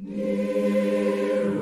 Nearer.